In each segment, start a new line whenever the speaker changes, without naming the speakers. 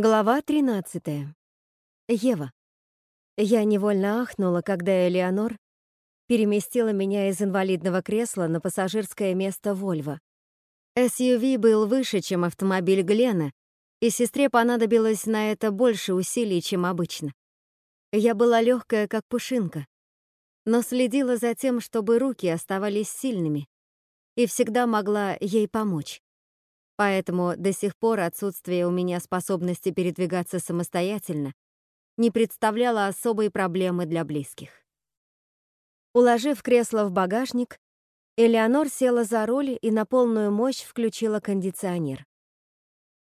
Глава 13. Ева. Я невольно ахнула, когда Элеонор переместила меня из инвалидного кресла на пассажирское место Вольво. SUV был выше, чем автомобиль Глена, и сестре понадобилось на это больше усилий, чем обычно. Я была легкая, как пушинка, но следила за тем, чтобы руки оставались сильными, и всегда могла ей помочь. Поэтому до сих пор отсутствие у меня способности передвигаться самостоятельно не представляло особой проблемы для близких. Уложив кресло в багажник, Элеонор села за руль и на полную мощь включила кондиционер.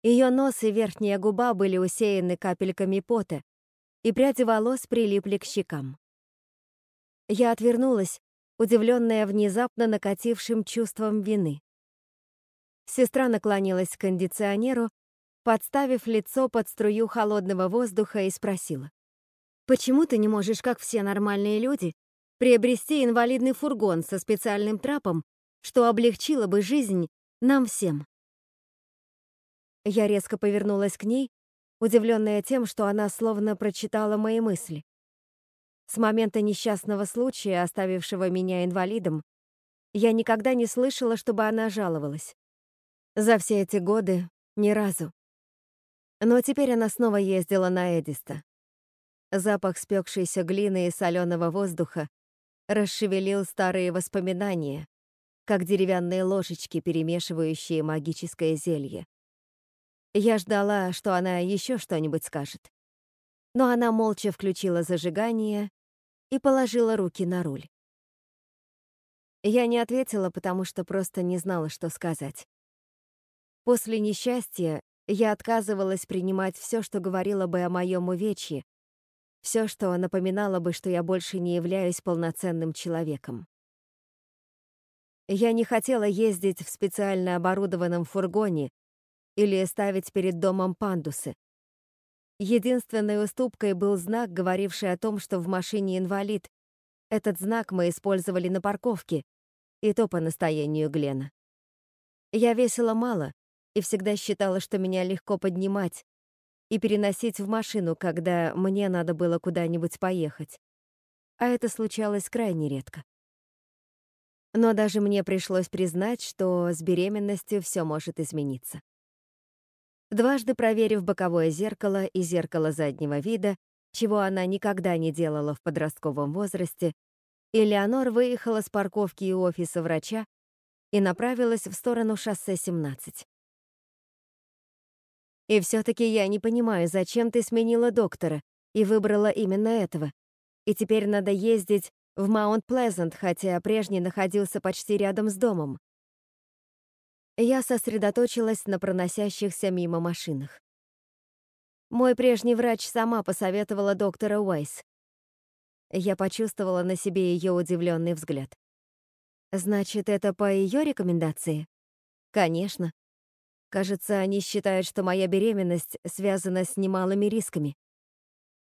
Ее нос и верхняя губа были усеяны капельками пота, и пряди волос прилипли к щекам. Я отвернулась, удивленная внезапно накатившим чувством вины. Сестра наклонилась к кондиционеру, подставив лицо под струю холодного воздуха и спросила. «Почему ты не можешь, как все нормальные люди, приобрести инвалидный фургон со специальным трапом, что облегчило бы жизнь нам всем?» Я резко повернулась к ней, удивленная тем, что она словно прочитала мои мысли. С момента несчастного случая, оставившего меня инвалидом, я никогда не слышала, чтобы она жаловалась. За все эти годы ни разу. Но теперь она снова ездила на Эдиста. Запах спекшейся глины и соленого воздуха расшевелил старые воспоминания, как деревянные ложечки, перемешивающие магическое зелье. Я ждала, что она еще что-нибудь скажет. Но она молча включила зажигание и положила руки на руль. Я не ответила, потому что просто не знала, что сказать. После несчастья я отказывалась принимать все, что говорило бы о моем увечье, все, что напоминало бы, что я больше не являюсь полноценным человеком. Я не хотела ездить в специально оборудованном фургоне или ставить перед домом пандусы. Единственной уступкой был знак, говоривший о том, что в машине инвалид. Этот знак мы использовали на парковке, и то по настоянию Глена. Я весила мало, и всегда считала, что меня легко поднимать и переносить в машину, когда мне надо было куда-нибудь поехать. А это случалось крайне редко. Но даже мне пришлось признать, что с беременностью все может измениться. Дважды проверив боковое зеркало и зеркало заднего вида, чего она никогда не делала в подростковом возрасте, Элеонор выехала с парковки и офиса врача и направилась в сторону шоссе 17. И все-таки я не понимаю, зачем ты сменила доктора и выбрала именно этого. И теперь надо ездить в Маунт-Плезант, хотя прежний находился почти рядом с домом. Я сосредоточилась на проносящихся мимо машинах. Мой прежний врач сама посоветовала доктора Уайс. Я почувствовала на себе ее удивленный взгляд. Значит, это по ее рекомендации? Конечно. Кажется, они считают, что моя беременность связана с немалыми рисками.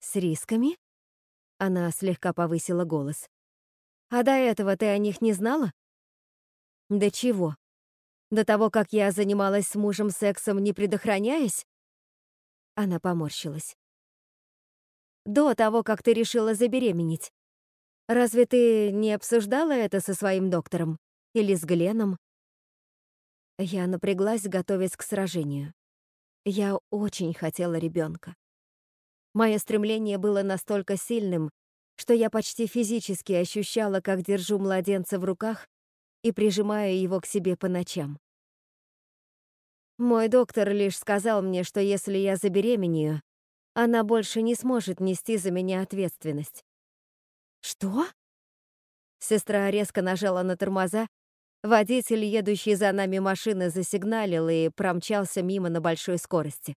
С рисками? Она слегка повысила голос. А до этого ты о них не знала? До чего? До того, как я занималась с мужем сексом, не предохраняясь? Она поморщилась. До того, как ты решила забеременеть. Разве ты не обсуждала это со своим доктором? Или с Гленом? Я напряглась, готовясь к сражению. Я очень хотела ребенка. Мое стремление было настолько сильным, что я почти физически ощущала, как держу младенца в руках и прижимаю его к себе по ночам. Мой доктор лишь сказал мне, что если я забеременею, она больше не сможет нести за меня ответственность. Что? Сестра резко нажала на тормоза, Водитель, едущий за нами машины, засигналил и промчался мимо на большой скорости.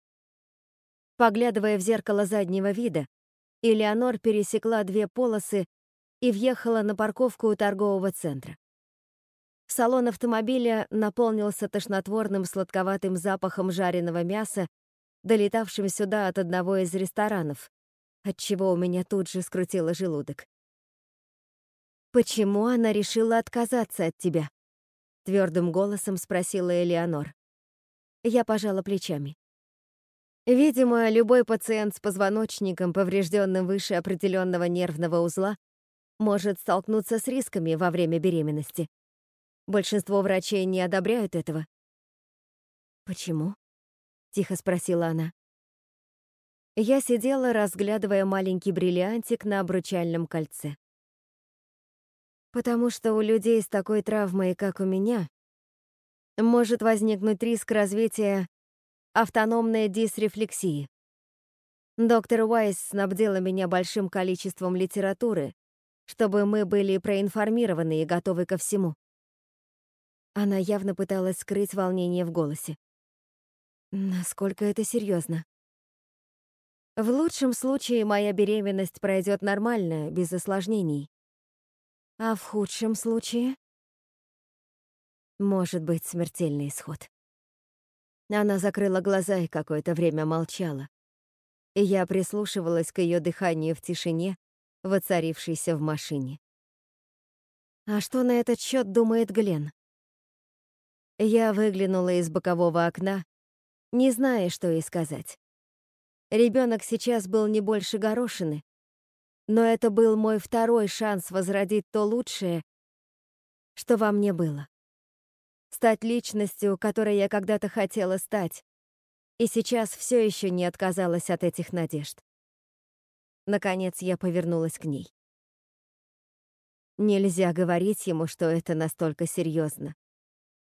Поглядывая в зеркало заднего вида, Элеонор пересекла две полосы и въехала на парковку у торгового центра. Салон автомобиля наполнился тошнотворным сладковатым запахом жареного мяса, долетавшим сюда от одного из ресторанов, отчего у меня тут же скрутило желудок. «Почему она решила отказаться от тебя?» Твердым голосом спросила Элеонор. Я пожала плечами. Видимо, любой пациент с позвоночником, поврежденным выше определенного нервного узла, может столкнуться с рисками во время беременности. Большинство врачей не одобряют этого. «Почему?» — тихо спросила она. Я сидела, разглядывая маленький бриллиантик на обручальном кольце. Потому что у людей с такой травмой, как у меня, может возникнуть риск развития автономной дисрефлексии. Доктор Уайс снабдила меня большим количеством литературы, чтобы мы были проинформированы и готовы ко всему. Она явно пыталась скрыть волнение в голосе. Насколько это серьезно? В лучшем случае моя беременность пройдет нормально, без осложнений. А в худшем случае может быть смертельный исход. Она закрыла глаза и какое-то время молчала. И я прислушивалась к ее дыханию в тишине, воцарившейся в машине. А что на этот счет думает Глен? Я выглянула из бокового окна, не зная, что ей сказать. Ребенок сейчас был не больше горошины, но это был мой второй шанс возродить то лучшее, что во мне было. Стать личностью, которой я когда-то хотела стать, и сейчас все еще не отказалась от этих надежд. Наконец я повернулась к ней. Нельзя говорить ему, что это настолько серьезно.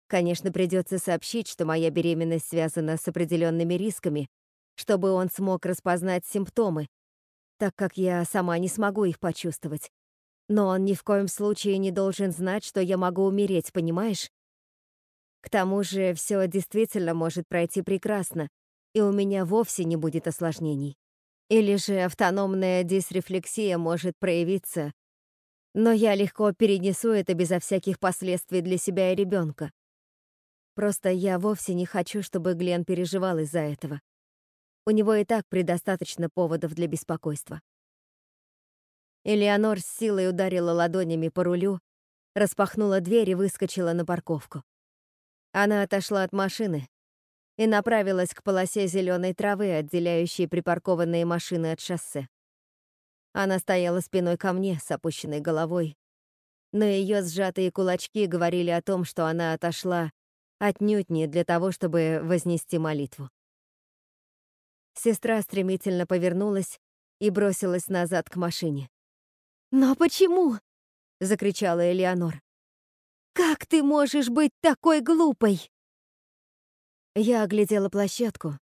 Конечно, придется сообщить, что моя беременность связана с определенными рисками, чтобы он смог распознать симптомы, так как я сама не смогу их почувствовать. Но он ни в коем случае не должен знать, что я могу умереть, понимаешь? К тому же все действительно может пройти прекрасно, и у меня вовсе не будет осложнений. Или же автономная дисрефлексия может проявиться, но я легко перенесу это безо всяких последствий для себя и ребенка. Просто я вовсе не хочу, чтобы Глен переживал из-за этого. У него и так предостаточно поводов для беспокойства. Элеонор с силой ударила ладонями по рулю, распахнула дверь и выскочила на парковку. Она отошла от машины и направилась к полосе зеленой травы, отделяющей припаркованные машины от шоссе. Она стояла спиной ко мне с опущенной головой, но ее сжатые кулачки говорили о том, что она отошла отнюдь не для того, чтобы вознести молитву. Сестра стремительно повернулась и бросилась назад к машине. «Но почему?» — закричала Элеонор. «Как ты можешь быть такой глупой?» Я оглядела площадку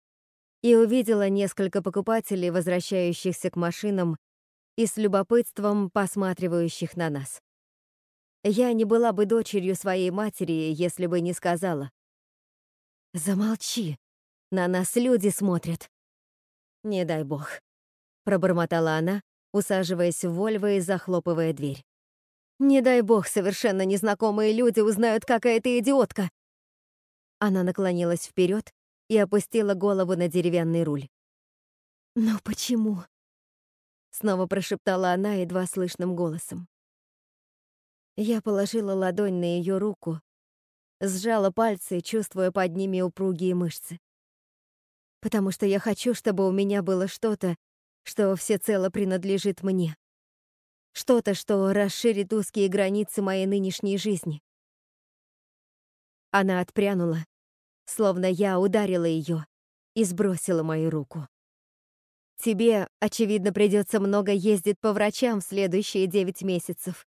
и увидела несколько покупателей, возвращающихся к машинам и с любопытством посматривающих на нас. Я не была бы дочерью своей матери, если бы не сказала. «Замолчи, на нас люди смотрят». «Не дай бог», — пробормотала она, усаживаясь в Вольво и захлопывая дверь. «Не дай бог, совершенно незнакомые люди узнают, какая ты идиотка!» Она наклонилась вперед и опустила голову на деревянный руль. «Но почему?» Снова прошептала она едва слышным голосом. Я положила ладонь на ее руку, сжала пальцы, чувствуя под ними упругие мышцы потому что я хочу, чтобы у меня было что-то, что всецело принадлежит мне. Что-то, что расширит узкие границы моей нынешней жизни. Она отпрянула, словно я ударила ее и сбросила мою руку. Тебе, очевидно, придется много ездить по врачам в следующие девять месяцев.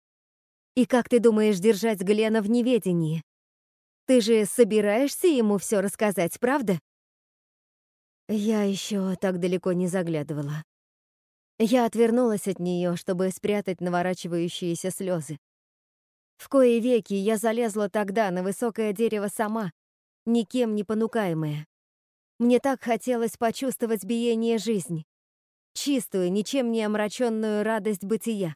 И как ты думаешь держать Глена в неведении? Ты же собираешься ему все рассказать, правда? Я еще так далеко не заглядывала. Я отвернулась от нее, чтобы спрятать наворачивающиеся слезы. В кои веки я залезла тогда на высокое дерево сама, никем не понукаемая. Мне так хотелось почувствовать биение жизни, чистую, ничем не омраченную радость бытия.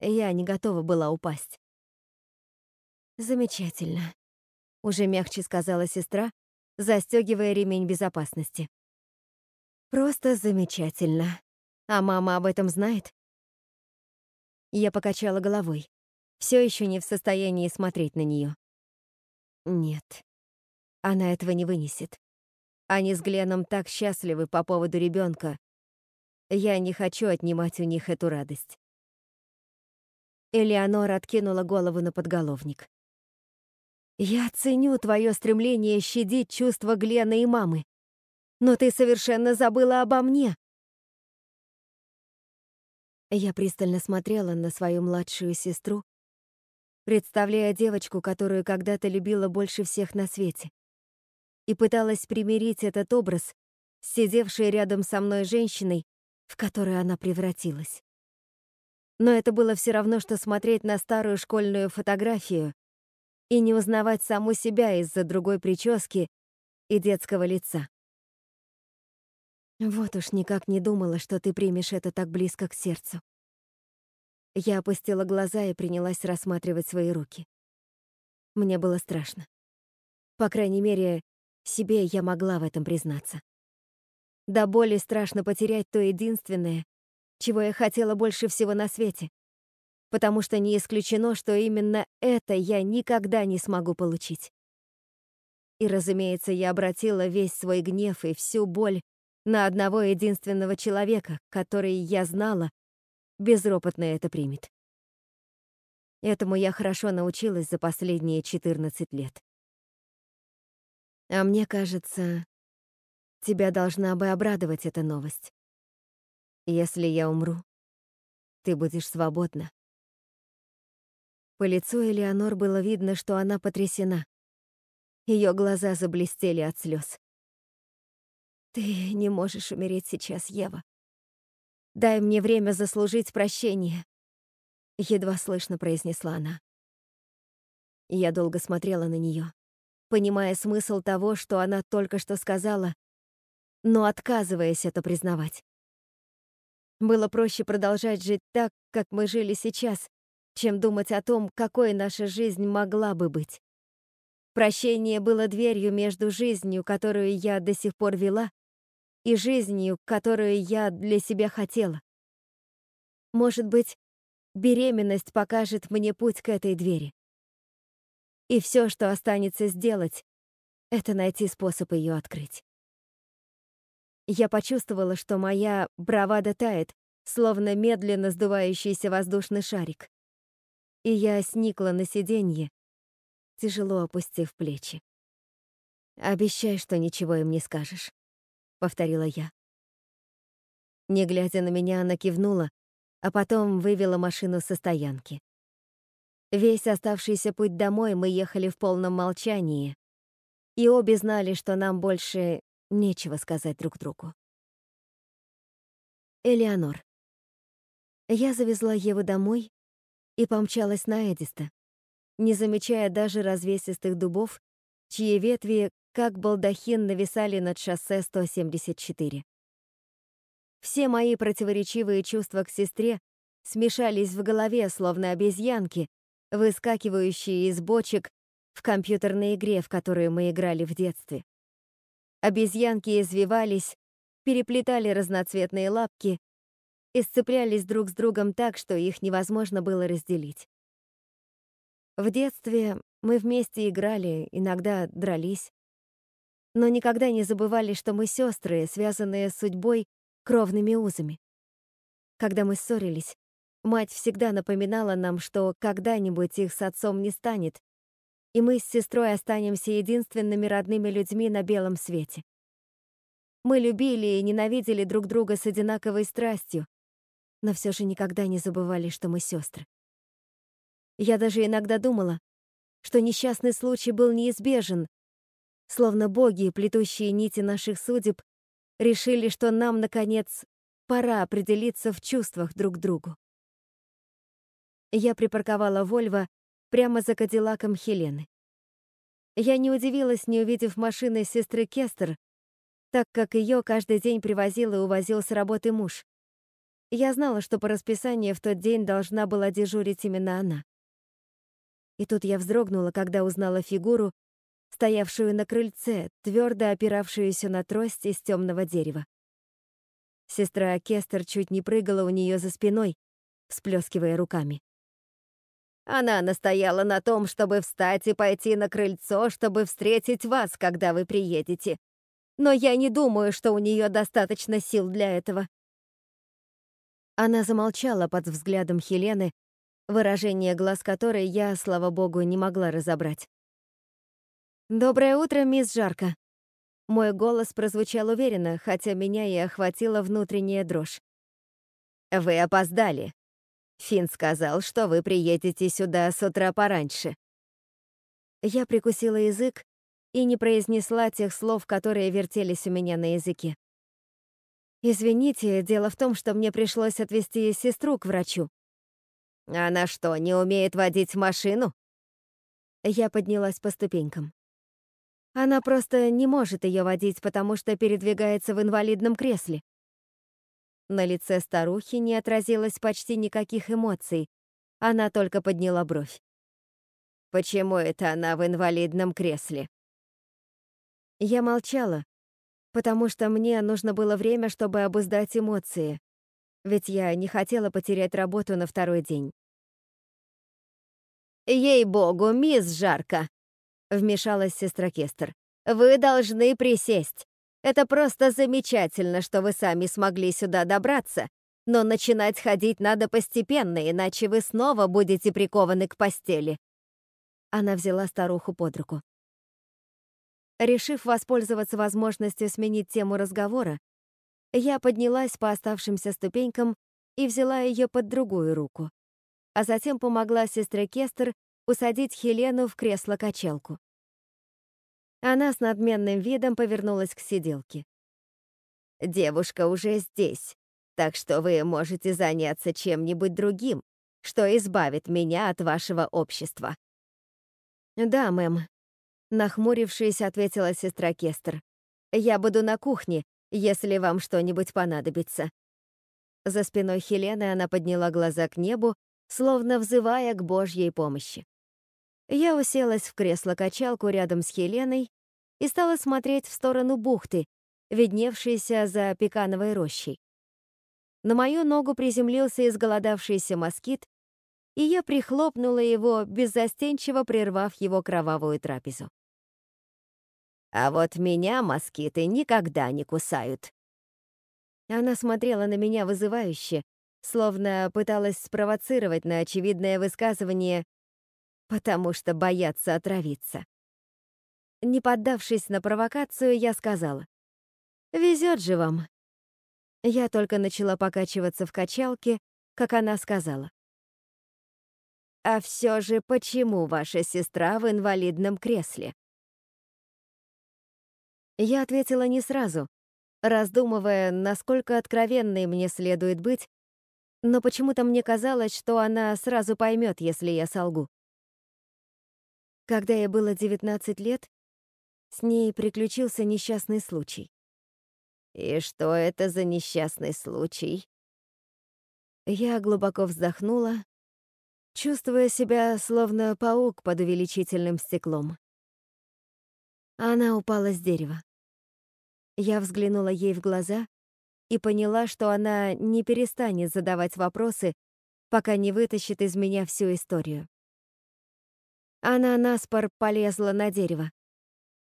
Я не готова была упасть. «Замечательно», — уже мягче сказала сестра, застегивая ремень безопасности. Просто замечательно. А мама об этом знает? Я покачала головой, все еще не в состоянии смотреть на нее. Нет, она этого не вынесет. Они с Гленом так счастливы по поводу ребенка. Я не хочу отнимать у них эту радость. Элеонора откинула голову на подголовник. «Я ценю твое стремление щадить чувства Глена и мамы, но ты совершенно забыла обо мне». Я пристально смотрела на свою младшую сестру, представляя девочку, которую когда-то любила больше всех на свете, и пыталась примирить этот образ с сидевшей рядом со мной женщиной, в которую она превратилась. Но это было все равно, что смотреть на старую школьную фотографию и не узнавать саму себя из-за другой прически и детского лица. Вот уж никак не думала, что ты примешь это так близко к сердцу. Я опустила глаза и принялась рассматривать свои руки. Мне было страшно. По крайней мере, себе я могла в этом признаться. До боли страшно потерять то единственное, чего я хотела больше всего на свете. Потому что не исключено, что именно это я никогда не смогу получить. И, разумеется, я обратила весь свой гнев и всю боль на одного единственного человека, который, я знала, безропотно это примет. Этому я хорошо научилась за последние 14 лет. А мне кажется, тебя должна бы обрадовать эта новость. Если я умру, ты будешь свободна. По лицу Элеонор было видно, что она потрясена. Ее глаза заблестели от слез. «Ты не можешь умереть сейчас, Ева. Дай мне время заслужить прощение», — едва слышно произнесла она. Я долго смотрела на нее, понимая смысл того, что она только что сказала, но отказываясь это признавать. Было проще продолжать жить так, как мы жили сейчас, чем думать о том, какой наша жизнь могла бы быть. Прощение было дверью между жизнью, которую я до сих пор вела, и жизнью, которую я для себя хотела. Может быть, беременность покажет мне путь к этой двери. И все, что останется сделать, это найти способ ее открыть. Я почувствовала, что моя бравада тает, словно медленно сдувающийся воздушный шарик. И я сникла на сиденье, тяжело опустив плечи. «Обещай, что ничего им не скажешь», — повторила я. Не глядя на меня, она кивнула, а потом вывела машину со стоянки. Весь оставшийся путь домой мы ехали в полном молчании, и обе знали, что нам больше нечего сказать друг другу. Элеонор. Я завезла Еву домой и помчалась на Эдиста, не замечая даже развесистых дубов, чьи ветви как балдахин нависали над шоссе 174. Все мои противоречивые чувства к сестре смешались в голове, словно обезьянки, выскакивающие из бочек в компьютерной игре, в которую мы играли в детстве. Обезьянки извивались, переплетали разноцветные лапки и сцеплялись друг с другом так, что их невозможно было разделить. В детстве мы вместе играли, иногда дрались но никогда не забывали, что мы сестры, связанные с судьбой кровными узами. Когда мы ссорились, мать всегда напоминала нам, что когда-нибудь их с отцом не станет, и мы с сестрой останемся единственными родными людьми на белом свете. Мы любили и ненавидели друг друга с одинаковой страстью, но все же никогда не забывали, что мы сестры. Я даже иногда думала, что несчастный случай был неизбежен, Словно боги, плетущие нити наших судеб, решили, что нам, наконец, пора определиться в чувствах друг к другу. Я припарковала Вольво прямо за Кадиллаком Хелены. Я не удивилась, не увидев машины сестры Кестер, так как ее каждый день привозил и увозил с работы муж. Я знала, что по расписанию в тот день должна была дежурить именно она. И тут я вздрогнула, когда узнала фигуру, стоявшую на крыльце, твердо опиравшуюся на трость из темного дерева. Сестра Кестер чуть не прыгала у нее за спиной, всплескивая руками. Она настояла на том, чтобы встать и пойти на крыльцо, чтобы встретить вас, когда вы приедете. но я не думаю, что у нее достаточно сил для этого. Она замолчала под взглядом Хелены, выражение глаз которой я, слава богу, не могла разобрать. «Доброе утро, мисс Жарко». Мой голос прозвучал уверенно, хотя меня и охватила внутренняя дрожь. «Вы опоздали. Финн сказал, что вы приедете сюда с утра пораньше». Я прикусила язык и не произнесла тех слов, которые вертелись у меня на языке. «Извините, дело в том, что мне пришлось отвезти сестру к врачу». «Она что, не умеет водить машину?» Я поднялась по ступенькам. Она просто не может ее водить, потому что передвигается в инвалидном кресле. На лице старухи не отразилось почти никаких эмоций. Она только подняла бровь. «Почему это она в инвалидном кресле?» Я молчала, потому что мне нужно было время, чтобы обуздать эмоции, ведь я не хотела потерять работу на второй день. «Ей-богу, мисс Жарко!» — вмешалась сестра Кестер. «Вы должны присесть. Это просто замечательно, что вы сами смогли сюда добраться, но начинать ходить надо постепенно, иначе вы снова будете прикованы к постели». Она взяла старуху под руку. Решив воспользоваться возможностью сменить тему разговора, я поднялась по оставшимся ступенькам и взяла ее под другую руку, а затем помогла сестре Кестер усадить Хелену в кресло-качалку. Она с надменным видом повернулась к сиделке. «Девушка уже здесь, так что вы можете заняться чем-нибудь другим, что избавит меня от вашего общества». «Да, мэм», Нахмурившись, ответила сестра Кестер. «Я буду на кухне, если вам что-нибудь понадобится». За спиной Хелены она подняла глаза к небу, словно взывая к Божьей помощи. Я уселась в кресло-качалку рядом с Хеленой и стала смотреть в сторону бухты, видневшейся за пекановой рощей. На мою ногу приземлился изголодавшийся москит, и я прихлопнула его, беззастенчиво прервав его кровавую трапезу. А вот меня москиты никогда не кусают. Она смотрела на меня вызывающе, словно пыталась спровоцировать на очевидное высказывание «потому что боятся отравиться». Не поддавшись на провокацию, я сказала «Везет же вам». Я только начала покачиваться в качалке, как она сказала. «А все же почему ваша сестра в инвалидном кресле?» Я ответила не сразу, раздумывая, насколько откровенной мне следует быть, но почему-то мне казалось, что она сразу поймет, если я солгу. Когда ей было 19 лет, с ней приключился несчастный случай. «И что это за несчастный случай?» Я глубоко вздохнула, чувствуя себя словно паук под увеличительным стеклом. Она упала с дерева. Я взглянула ей в глаза и поняла, что она не перестанет задавать вопросы, пока не вытащит из меня всю историю. Она наспор полезла на дерево.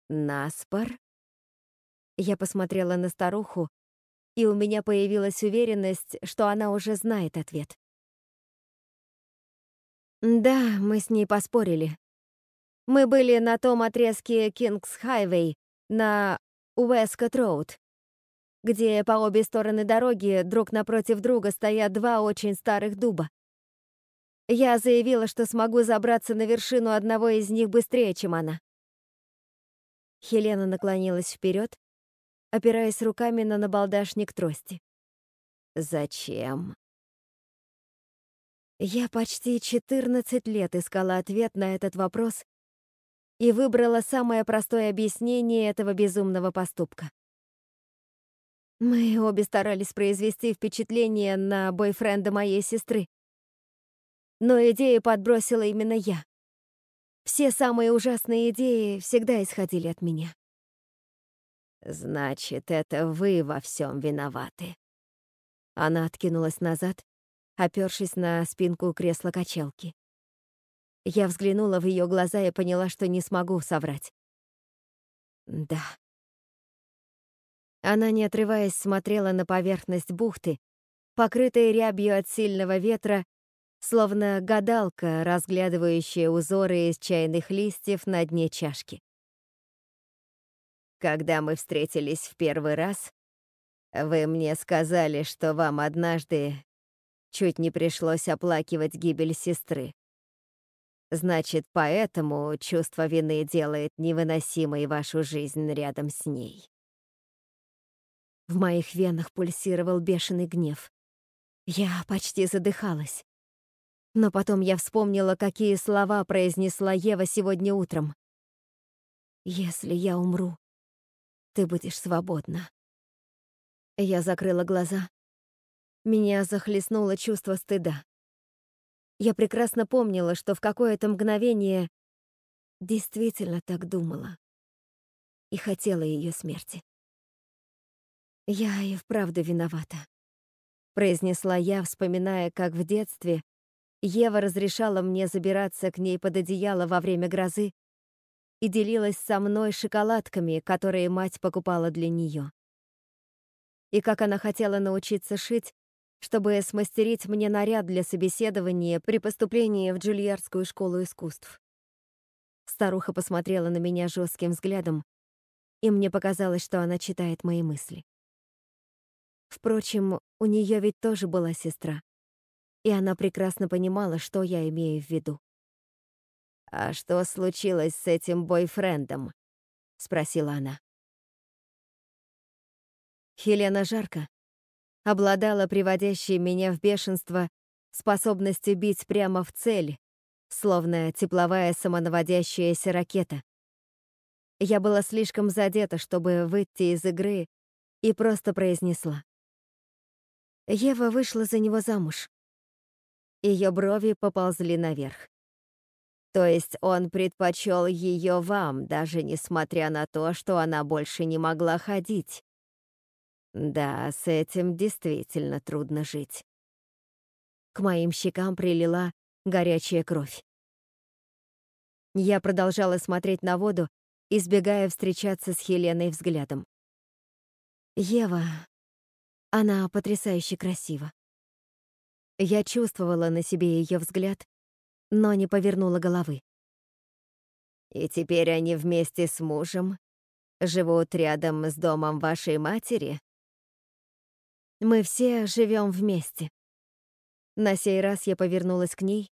Наспор? Я посмотрела на старуху, и у меня появилась уверенность, что она уже знает ответ. Да, мы с ней поспорили. Мы были на том отрезке Кингс-Хайвей, на Уэскот-Роуд, где по обе стороны дороги друг напротив друга стоят два очень старых дуба. Я заявила, что смогу забраться на вершину одного из них быстрее, чем она. Хелена наклонилась вперед, опираясь руками на набалдашник трости. «Зачем?» Я почти 14 лет искала ответ на этот вопрос и выбрала самое простое объяснение этого безумного поступка. Мы обе старались произвести впечатление на бойфренда моей сестры. Но идею подбросила именно я. Все самые ужасные идеи всегда исходили от меня. «Значит, это вы во всем виноваты». Она откинулась назад, опёршись на спинку кресла-качалки. Я взглянула в ее глаза и поняла, что не смогу соврать. Да. Она, не отрываясь, смотрела на поверхность бухты, покрытая рябью от сильного ветра, словно гадалка, разглядывающая узоры из чайных листьев на дне чашки. Когда мы встретились в первый раз, вы мне сказали, что вам однажды чуть не пришлось оплакивать гибель сестры. Значит, поэтому чувство вины делает невыносимой вашу жизнь рядом с ней. В моих венах пульсировал бешеный гнев. Я почти задыхалась. Но потом я вспомнила, какие слова произнесла Ева сегодня утром. «Если я умру, ты будешь свободна». Я закрыла глаза. Меня захлестнуло чувство стыда. Я прекрасно помнила, что в какое-то мгновение действительно так думала и хотела ее смерти. «Я и вправду виновата», — произнесла я, вспоминая, как в детстве Ева разрешала мне забираться к ней под одеяло во время грозы и делилась со мной шоколадками, которые мать покупала для нее. И как она хотела научиться шить, чтобы смастерить мне наряд для собеседования при поступлении в Джульярдскую школу искусств. Старуха посмотрела на меня жестким взглядом, и мне показалось, что она читает мои мысли. Впрочем, у нее ведь тоже была сестра, и она прекрасно понимала, что я имею в виду. «А что случилось с этим бойфрендом?» — спросила она. Хелена Жарко обладала приводящей меня в бешенство способностью бить прямо в цель, словно тепловая самонаводящаяся ракета. Я была слишком задета, чтобы выйти из игры, и просто произнесла. Ева вышла за него замуж. Ее брови поползли наверх. То есть он предпочел ее вам, даже несмотря на то, что она больше не могла ходить. Да, с этим действительно трудно жить. К моим щекам прилила горячая кровь. Я продолжала смотреть на воду, избегая встречаться с Хеленой взглядом. Ева она потрясающе красива. Я чувствовала на себе ее взгляд, но не повернула головы. И теперь они вместе с мужем живут рядом с домом вашей матери? Мы все живем вместе. На сей раз я повернулась к ней,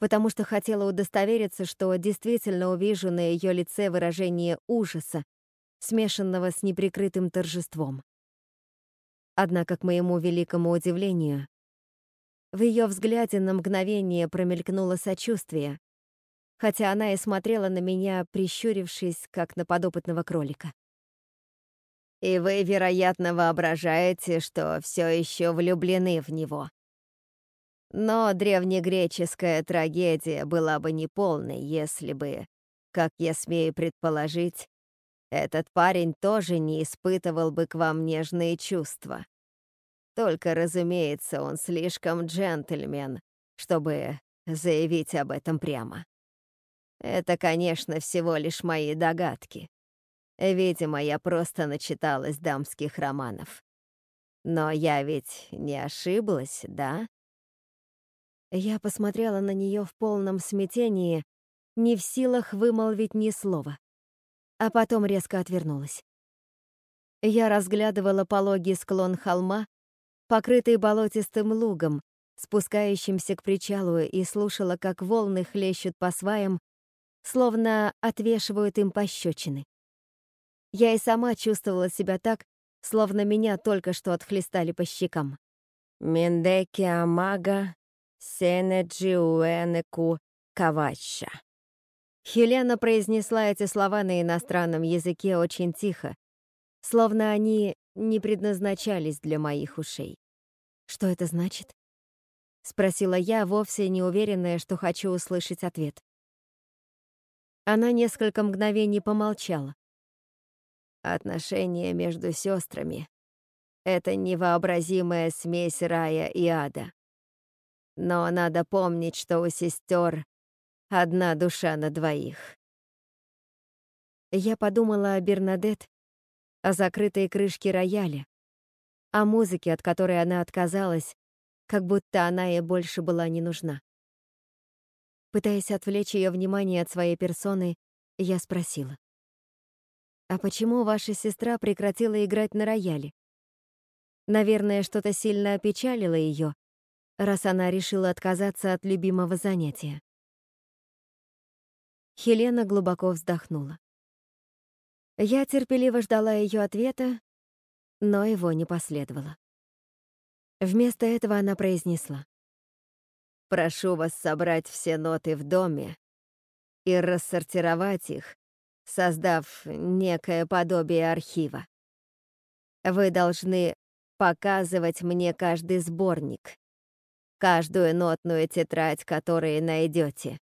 потому что хотела удостовериться, что действительно увижу на ее лице выражение ужаса, смешанного с неприкрытым торжеством. Однако, к моему великому удивлению, в ее взгляде на мгновение промелькнуло сочувствие, хотя она и смотрела на меня, прищурившись, как на подопытного кролика. «И вы, вероятно, воображаете, что все еще влюблены в него. Но древнегреческая трагедия была бы неполной, если бы, как я смею предположить, этот парень тоже не испытывал бы к вам нежные чувства. Только, разумеется, он слишком джентльмен, чтобы заявить об этом прямо. Это, конечно, всего лишь мои догадки. Видимо, я просто начиталась дамских романов. Но я ведь не ошиблась, да? Я посмотрела на нее в полном смятении, не в силах вымолвить ни слова а потом резко отвернулась. Я разглядывала пологий склон холма, покрытый болотистым лугом, спускающимся к причалу, и слушала, как волны хлещут по сваям, словно отвешивают им пощечины. Я и сама чувствовала себя так, словно меня только что отхлестали по щекам. «Мендеки амага сенеджиуэнеку кавача». Хелена произнесла эти слова на иностранном языке очень тихо, словно они не предназначались для моих ушей. «Что это значит?» — спросила я, вовсе не уверенная, что хочу услышать ответ. Она несколько мгновений помолчала. «Отношения между сестрами — это невообразимая смесь рая и ада. Но надо помнить, что у сестер Одна душа на двоих. Я подумала о Бернадет о закрытой крышке рояля, о музыке, от которой она отказалась, как будто она ей больше была не нужна. Пытаясь отвлечь ее внимание от своей персоны, я спросила. «А почему ваша сестра прекратила играть на рояле? Наверное, что-то сильно опечалило ее, раз она решила отказаться от любимого занятия». Хелена глубоко вздохнула. Я терпеливо ждала ее ответа, но его не последовало. Вместо этого она произнесла. «Прошу вас собрать все ноты в доме и рассортировать их, создав некое подобие архива. Вы должны показывать мне каждый сборник, каждую нотную тетрадь, которые найдете,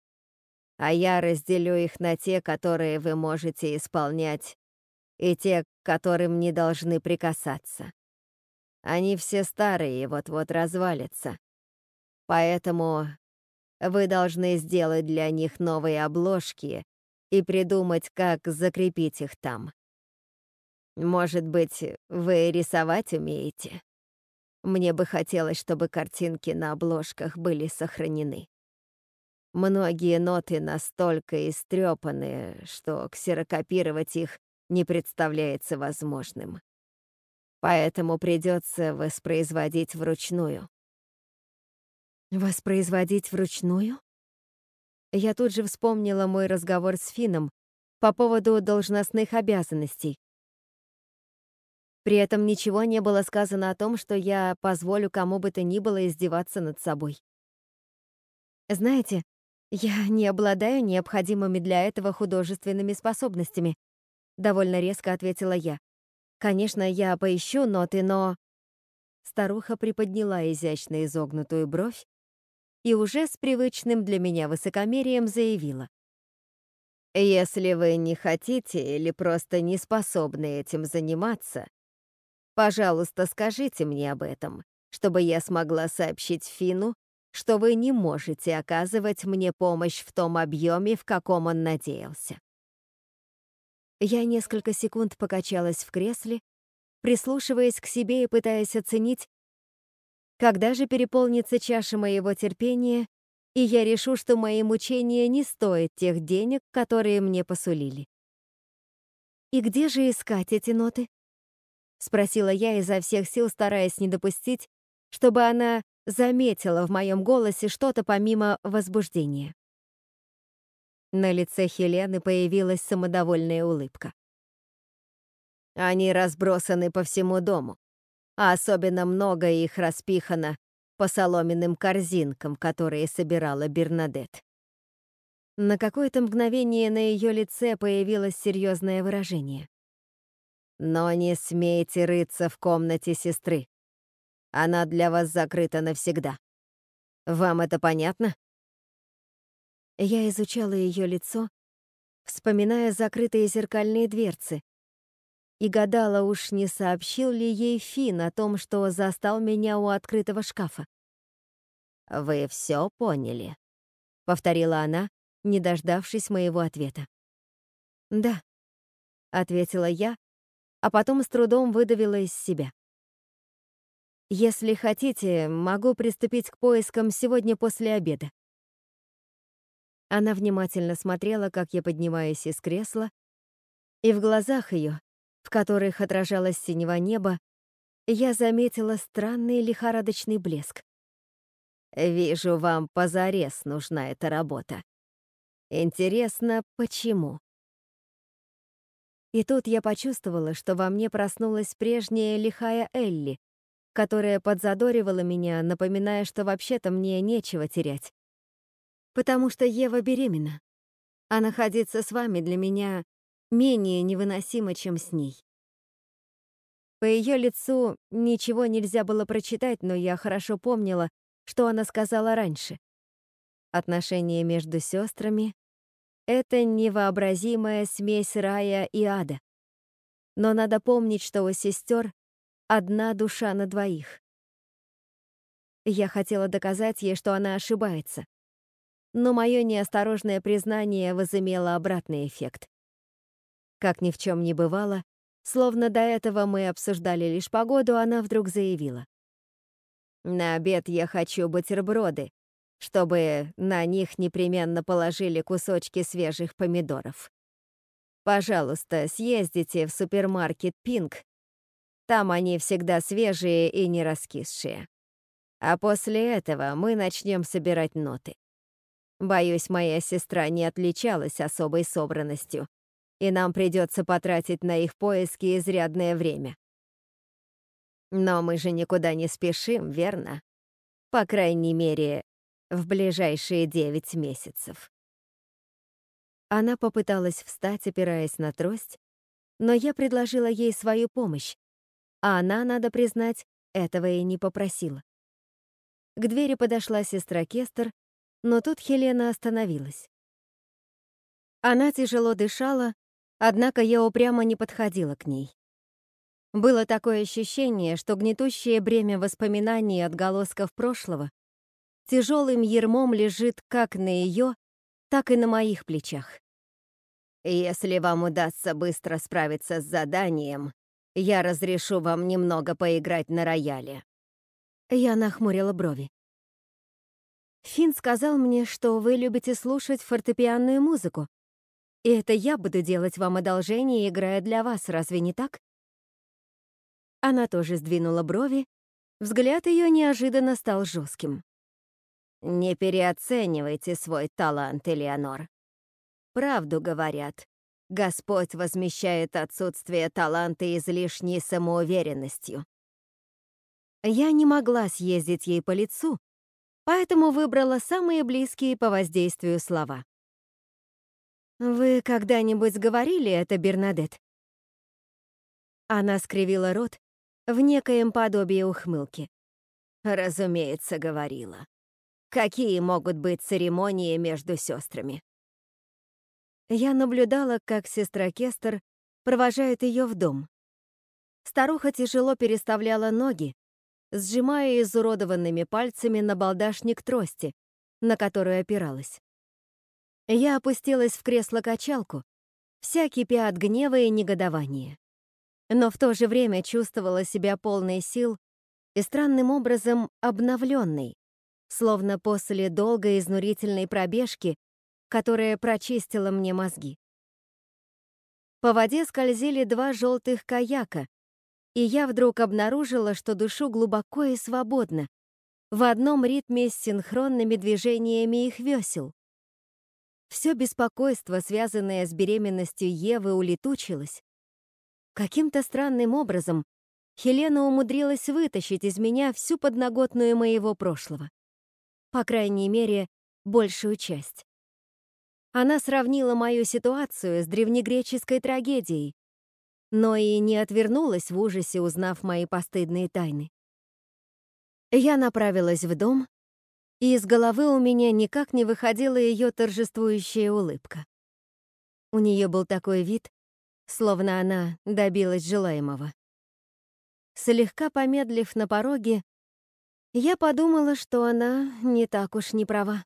а я разделю их на те, которые вы можете исполнять, и те, к которым не должны прикасаться. Они все старые и вот-вот развалятся. Поэтому вы должны сделать для них новые обложки и придумать, как закрепить их там. Может быть, вы рисовать умеете? Мне бы хотелось, чтобы картинки на обложках были сохранены. Многие ноты настолько истрепанные, что ксерокопировать их не представляется возможным поэтому придется воспроизводить вручную. Воспроизводить вручную? Я тут же вспомнила мой разговор с Фином по поводу должностных обязанностей. При этом ничего не было сказано о том, что я позволю кому бы то ни было издеваться над собой. Знаете, я не обладаю необходимыми для этого художественными способностями, довольно резко ответила я. Конечно, я поищу ноты, но... Старуха приподняла изящно изогнутую бровь и уже с привычным для меня высокомерием заявила. «Если вы не хотите или просто не способны этим заниматься, пожалуйста, скажите мне об этом, чтобы я смогла сообщить Фину, что вы не можете оказывать мне помощь в том объеме, в каком он надеялся. Я несколько секунд покачалась в кресле, прислушиваясь к себе и пытаясь оценить, когда же переполнится чаша моего терпения, и я решу, что мои мучения не стоят тех денег, которые мне посулили. «И где же искать эти ноты?» — спросила я изо всех сил, стараясь не допустить, чтобы она заметила в моем голосе что-то помимо возбуждения. На лице Хелены появилась самодовольная улыбка. Они разбросаны по всему дому, а особенно много их распихано по соломенным корзинкам, которые собирала Бернадет. На какое-то мгновение на ее лице появилось серьезное выражение. «Но не смейте рыться в комнате сестры. Она для вас закрыта навсегда. Вам это понятно?» Я изучала ее лицо, вспоминая закрытые зеркальные дверцы, и гадала, уж не сообщил ли ей Фин о том, что застал меня у открытого шкафа. «Вы все поняли?» — повторила она, не дождавшись моего ответа. «Да», — ответила я, а потом с трудом выдавила из себя. «Если хотите, могу приступить к поискам сегодня после обеда. Она внимательно смотрела, как я поднимаюсь из кресла, и в глазах ее, в которых отражалось синего неба, я заметила странный лихорадочный блеск. «Вижу, вам позарез нужна эта работа. Интересно, почему?» И тут я почувствовала, что во мне проснулась прежняя лихая Элли, которая подзадоривала меня, напоминая, что вообще-то мне нечего терять потому что Ева беременна, а находиться с вами для меня менее невыносимо, чем с ней. По ее лицу ничего нельзя было прочитать, но я хорошо помнила, что она сказала раньше. Отношения между сестрами — это невообразимая смесь рая и ада. Но надо помнить, что у сестер одна душа на двоих. Я хотела доказать ей, что она ошибается но мое неосторожное признание возымело обратный эффект. Как ни в чем не бывало, Словно до этого мы обсуждали лишь погоду, она вдруг заявила. «На обед я хочу бутерброды, чтобы на них непременно положили кусочки свежих помидоров. Пожалуйста, съездите в супермаркет «Пинк». Там они всегда свежие и не раскисшие. А после этого мы начнем собирать ноты. Боюсь, моя сестра не отличалась особой собранностью, и нам придется потратить на их поиски изрядное время. Но мы же никуда не спешим, верно? По крайней мере, в ближайшие девять месяцев. Она попыталась встать, опираясь на трость, но я предложила ей свою помощь, а она, надо признать, этого и не попросила. К двери подошла сестра Кестер, но тут Хелена остановилась. Она тяжело дышала, однако я упрямо не подходила к ней. Было такое ощущение, что гнетущее бремя воспоминаний и отголосков прошлого тяжелым ермом лежит как на ее, так и на моих плечах. Если вам удастся быстро справиться с заданием, я разрешу вам немного поиграть на рояле. Я нахмурила брови. Финн сказал мне, что вы любите слушать фортепианную музыку. И это я буду делать вам одолжение, играя для вас, разве не так? Она тоже сдвинула брови, взгляд ее неожиданно стал жестким. Не переоценивайте свой талант, Элеонор. Правду говорят. Господь возмещает отсутствие таланта излишней самоуверенностью. Я не могла съездить ей по лицу, поэтому выбрала самые близкие по воздействию слова. «Вы когда-нибудь говорили это, Бернадет?» Она скривила рот в некоем подобии ухмылки. «Разумеется, говорила. Какие могут быть церемонии между сестрами? Я наблюдала, как сестра Кестер провожает ее в дом. Старуха тяжело переставляла ноги, сжимая изуродованными пальцами на балдашник трости, на которую опиралась. Я опустилась в кресло-качалку, вся кипя от гнева и негодования. Но в то же время чувствовала себя полной сил и странным образом обновленной, словно после долгой изнурительной пробежки, которая прочистила мне мозги. По воде скользили два желтых каяка, и я вдруг обнаружила, что душу глубоко и свободно, в одном ритме с синхронными движениями их весел. Все беспокойство, связанное с беременностью Евы, улетучилось. Каким-то странным образом Хелена умудрилась вытащить из меня всю подноготную моего прошлого по крайней мере, большую часть. Она сравнила мою ситуацию с древнегреческой трагедией, но и не отвернулась в ужасе, узнав мои постыдные тайны. Я направилась в дом, и из головы у меня никак не выходила ее торжествующая улыбка. У нее был такой вид, словно она добилась желаемого. Слегка помедлив на пороге, я подумала, что она не так уж не права.